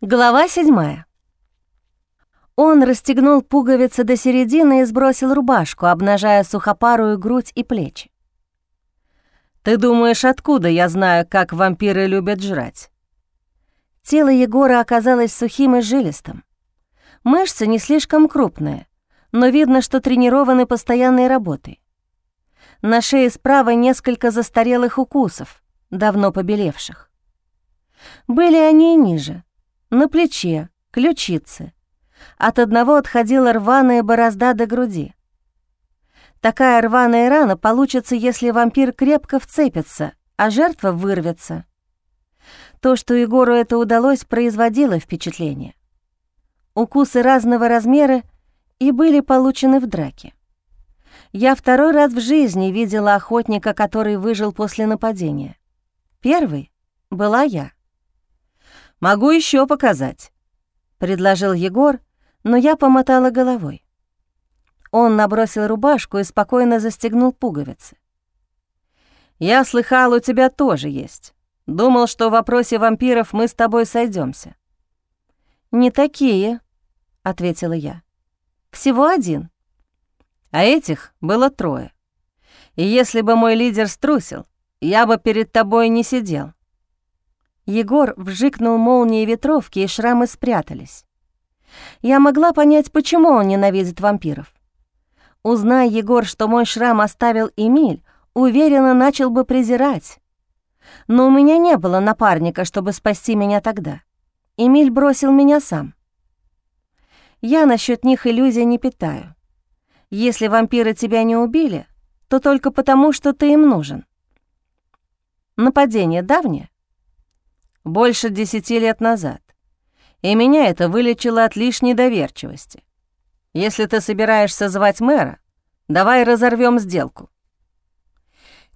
Глава седьмая. Он расстегнул пуговицы до середины и сбросил рубашку, обнажая сухопарую грудь и плечи. «Ты думаешь, откуда я знаю, как вампиры любят жрать?» Тело Егора оказалось сухим и жилистым. Мышцы не слишком крупные, но видно, что тренированы постоянной работой. На шее справа несколько застарелых укусов, давно побелевших. Были они и ниже — на плече, ключице. От одного отходила рваная борозда до груди. Такая рваная рана получится, если вампир крепко вцепится, а жертва вырвется. То, что Егору это удалось, производило впечатление. Укусы разного размера и были получены в драке. Я второй раз в жизни видела охотника, который выжил после нападения. Первый была я. Могу еще показать», — предложил Егор, но я помотала головой. Он набросил рубашку и спокойно застегнул пуговицы. «Я слыхал, у тебя тоже есть. Думал, что в вопросе вампиров мы с тобой сойдемся. «Не такие», — ответила я. «Всего один». А этих было трое. И если бы мой лидер струсил, я бы перед тобой не сидел. Егор вжикнул молнией ветровки, и шрамы спрятались. Я могла понять, почему он ненавидит вампиров. Узнай, Егор, что мой шрам оставил Эмиль, уверенно начал бы презирать. Но у меня не было напарника, чтобы спасти меня тогда. Эмиль бросил меня сам. Я насчет них иллюзий не питаю. Если вампиры тебя не убили, то только потому, что ты им нужен. Нападение давнее? Больше десяти лет назад, и меня это вылечило от лишней доверчивости. Если ты собираешься звать мэра, давай разорвем сделку».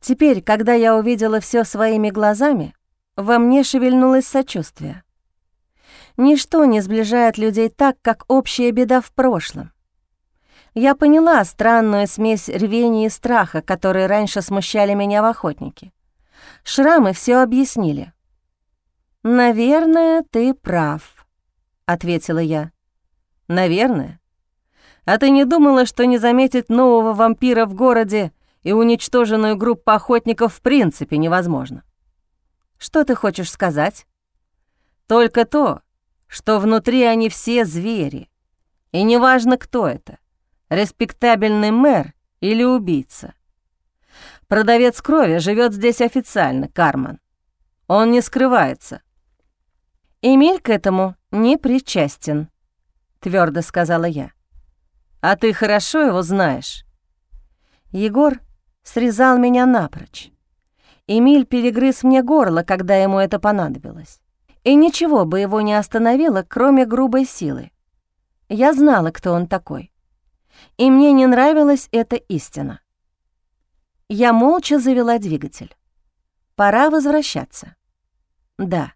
Теперь, когда я увидела все своими глазами, во мне шевельнулось сочувствие. Ничто не сближает людей так, как общая беда в прошлом. Я поняла странную смесь рвения и страха, которые раньше смущали меня в охотнике. Шрамы все объяснили. «Наверное, ты прав», — ответила я. «Наверное? А ты не думала, что не заметить нового вампира в городе и уничтоженную группу охотников в принципе невозможно?» «Что ты хочешь сказать?» «Только то, что внутри они все звери, и неважно, кто это, респектабельный мэр или убийца. Продавец крови живет здесь официально, Карман. Он не скрывается». «Эмиль к этому не причастен», — твердо сказала я. «А ты хорошо его знаешь?» Егор срезал меня напрочь. Эмиль перегрыз мне горло, когда ему это понадобилось. И ничего бы его не остановило, кроме грубой силы. Я знала, кто он такой. И мне не нравилась эта истина. Я молча завела двигатель. Пора возвращаться. Да.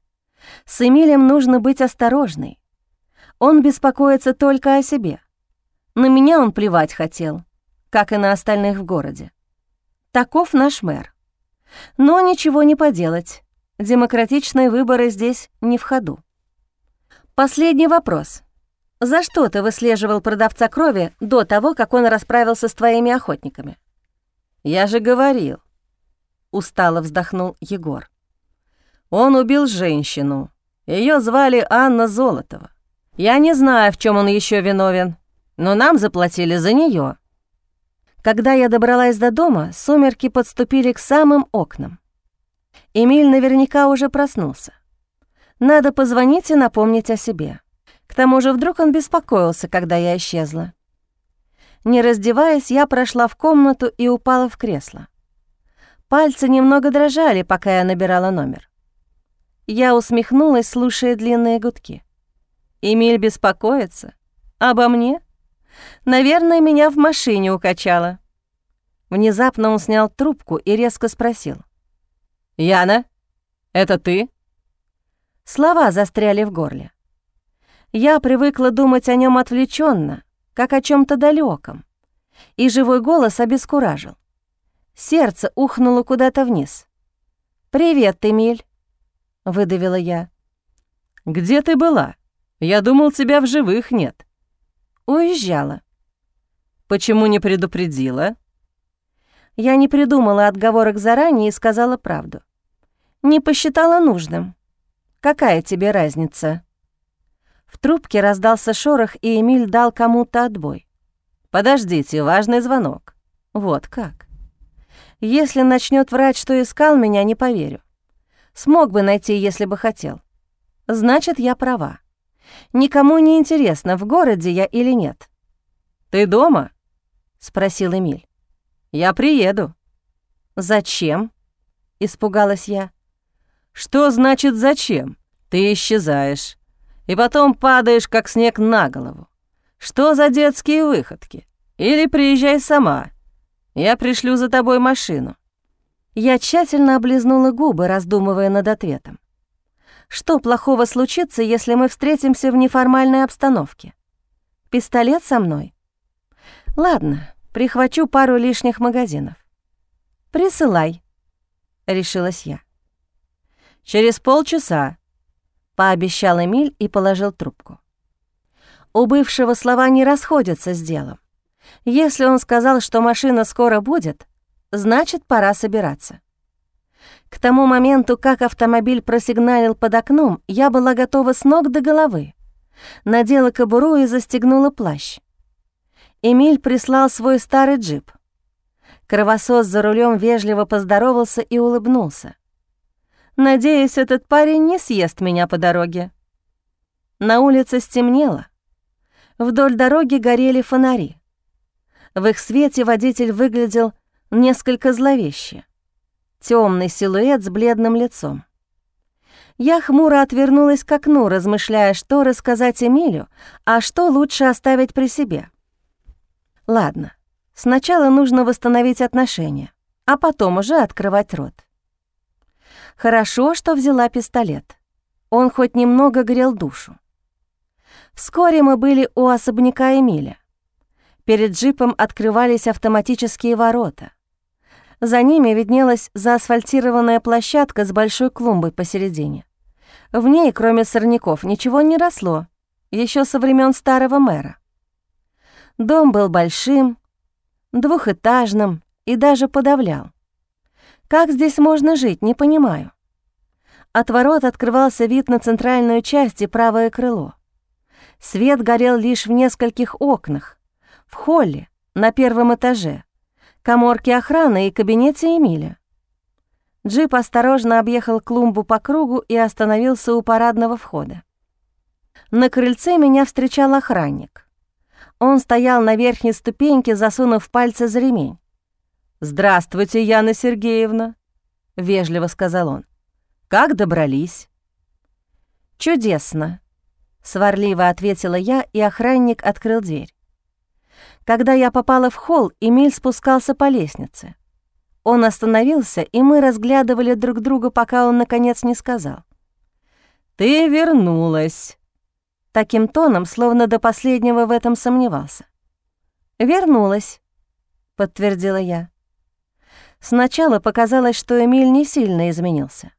С Эмилем нужно быть осторожной. Он беспокоится только о себе. На меня он плевать хотел, как и на остальных в городе. Таков наш мэр. Но ничего не поделать. Демократичные выборы здесь не в ходу. Последний вопрос. За что ты выслеживал продавца крови до того, как он расправился с твоими охотниками? Я же говорил. Устало вздохнул Егор. Он убил женщину. Ее звали Анна Золотова. Я не знаю, в чем он еще виновен, но нам заплатили за нее. Когда я добралась до дома, сумерки подступили к самым окнам. Эмиль наверняка уже проснулся. Надо позвонить и напомнить о себе. К тому же вдруг он беспокоился, когда я исчезла. Не раздеваясь, я прошла в комнату и упала в кресло. Пальцы немного дрожали, пока я набирала номер. Я усмехнулась, слушая длинные гудки. Эмиль беспокоится? Обо мне? Наверное, меня в машине укачало. Внезапно он снял трубку и резко спросил. «Яна, это ты?» Слова застряли в горле. Я привыкла думать о нем отвлеченно, как о чем то далеком, и живой голос обескуражил. Сердце ухнуло куда-то вниз. «Привет, Эмиль!» Выдавила я. «Где ты была? Я думал, тебя в живых нет». «Уезжала». «Почему не предупредила?» Я не придумала отговорок заранее и сказала правду. Не посчитала нужным. Какая тебе разница? В трубке раздался шорох, и Эмиль дал кому-то отбой. «Подождите, важный звонок». Вот как. Если начнет врать, что искал меня, не поверю. Смог бы найти, если бы хотел. Значит, я права. Никому не интересно, в городе я или нет. «Ты дома?» — спросил Эмиль. «Я приеду». «Зачем?» — испугалась я. «Что значит «зачем»? Ты исчезаешь, и потом падаешь, как снег на голову. Что за детские выходки? Или приезжай сама. Я пришлю за тобой машину». Я тщательно облизнула губы, раздумывая над ответом. Что плохого случится, если мы встретимся в неформальной обстановке? Пистолет со мной? Ладно, прихвачу пару лишних магазинов. Присылай, решилась я. «Через полчаса», — пообещал Эмиль и положил трубку. У бывшего слова не расходятся с делом. Если он сказал, что машина скоро будет, значит, пора собираться. К тому моменту, как автомобиль просигналил под окном, я была готова с ног до головы. Надела кобуру и застегнула плащ. Эмиль прислал свой старый джип. Кровосос за рулем вежливо поздоровался и улыбнулся. Надеюсь, этот парень не съест меня по дороге. На улице стемнело. Вдоль дороги горели фонари. В их свете водитель выглядел несколько зловеще. Темный силуэт с бледным лицом. Я хмуро отвернулась к окну, размышляя, что рассказать Эмилю, а что лучше оставить при себе. Ладно, сначала нужно восстановить отношения, а потом уже открывать рот. Хорошо, что взяла пистолет. Он хоть немного грел душу. Вскоре мы были у особняка Эмиля. Перед джипом открывались автоматические ворота. За ними виднелась заасфальтированная площадка с большой клумбой посередине. В ней, кроме сорняков, ничего не росло, еще со времен старого мэра. Дом был большим, двухэтажным и даже подавлял. Как здесь можно жить, не понимаю. От ворот открывался вид на центральную часть и правое крыло. Свет горел лишь в нескольких окнах, в холле, на первом этаже, коморке охраны и кабинете Эмиля. Джип осторожно объехал клумбу по кругу и остановился у парадного входа. На крыльце меня встречал охранник. Он стоял на верхней ступеньке, засунув пальцы за ремень. «Здравствуйте, Яна Сергеевна», — вежливо сказал он. «Как добрались?» «Чудесно», — сварливо ответила я, и охранник открыл дверь. Когда я попала в холл, Эмиль спускался по лестнице. Он остановился, и мы разглядывали друг друга, пока он, наконец, не сказал. «Ты вернулась», таким тоном, словно до последнего в этом сомневался. «Вернулась», — подтвердила я. Сначала показалось, что Эмиль не сильно изменился.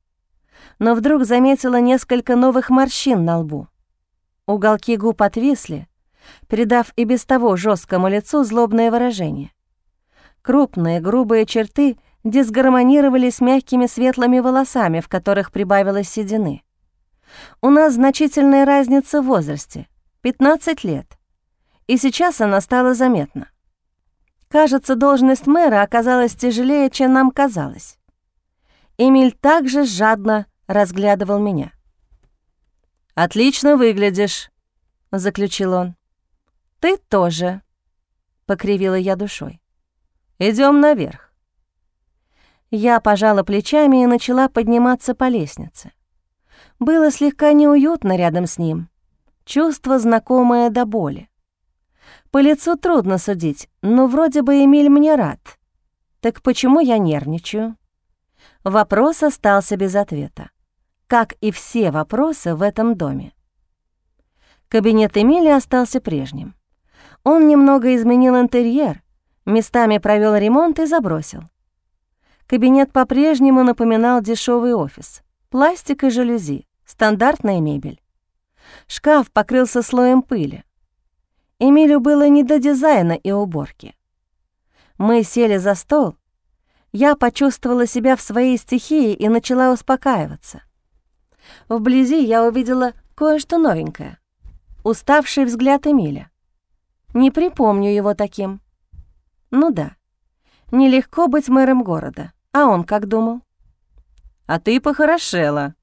Но вдруг заметила несколько новых морщин на лбу. Уголки губ отвисли, придав и без того жесткому лицу злобное выражение. Крупные, грубые черты дисгармонировали с мягкими светлыми волосами, в которых прибавилось седины. У нас значительная разница в возрасте — 15 лет. И сейчас она стала заметна. Кажется, должность мэра оказалась тяжелее, чем нам казалось. Эмиль также жадно разглядывал меня. «Отлично выглядишь», — заключил он. «Ты тоже», — покривила я душой. Идем наверх». Я пожала плечами и начала подниматься по лестнице. Было слегка неуютно рядом с ним, чувство знакомое до боли. По лицу трудно судить, но вроде бы Эмиль мне рад. Так почему я нервничаю? Вопрос остался без ответа, как и все вопросы в этом доме. Кабинет Эмиля остался прежним. Он немного изменил интерьер, местами провел ремонт и забросил. Кабинет по-прежнему напоминал дешевый офис. Пластик и жалюзи, стандартная мебель. Шкаф покрылся слоем пыли. Эмилю было не до дизайна и уборки. Мы сели за стол. Я почувствовала себя в своей стихии и начала успокаиваться. Вблизи я увидела кое-что новенькое. Уставший взгляд Эмиля. Не припомню его таким. Ну да, нелегко быть мэром города. А он как думал? А ты похорошела.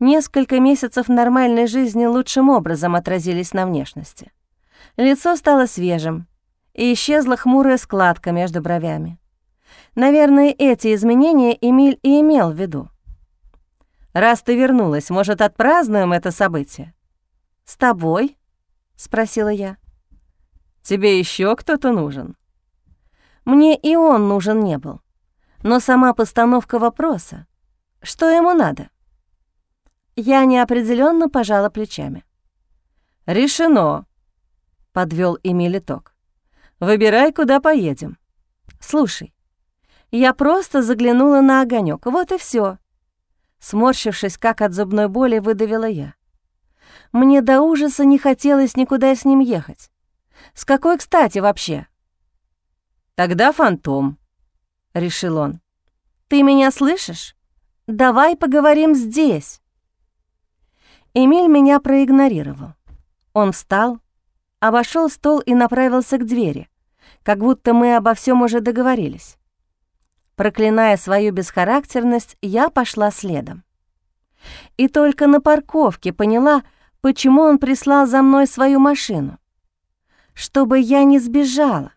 Несколько месяцев нормальной жизни лучшим образом отразились на внешности. Лицо стало свежим, и исчезла хмурая складка между бровями. Наверное, эти изменения Эмиль и имел в виду. «Раз ты вернулась, может, отпразднуем это событие?» «С тобой?» — спросила я. «Тебе еще кто-то нужен?» Мне и он нужен не был. Но сама постановка вопроса, что ему надо? Я неопределенно пожала плечами. «Решено», — подвел Эмиль итог. Выбирай, куда поедем. Слушай, я просто заглянула на огонек, вот и все. Сморщившись, как от зубной боли, выдавила я. Мне до ужаса не хотелось никуда с ним ехать. С какой кстати вообще? Тогда фантом, — решил он. Ты меня слышишь? Давай поговорим здесь. Эмиль меня проигнорировал. Он встал, обошел стол и направился к двери, как будто мы обо всем уже договорились. Проклиная свою бесхарактерность, я пошла следом. И только на парковке поняла, почему он прислал за мной свою машину. Чтобы я не сбежала.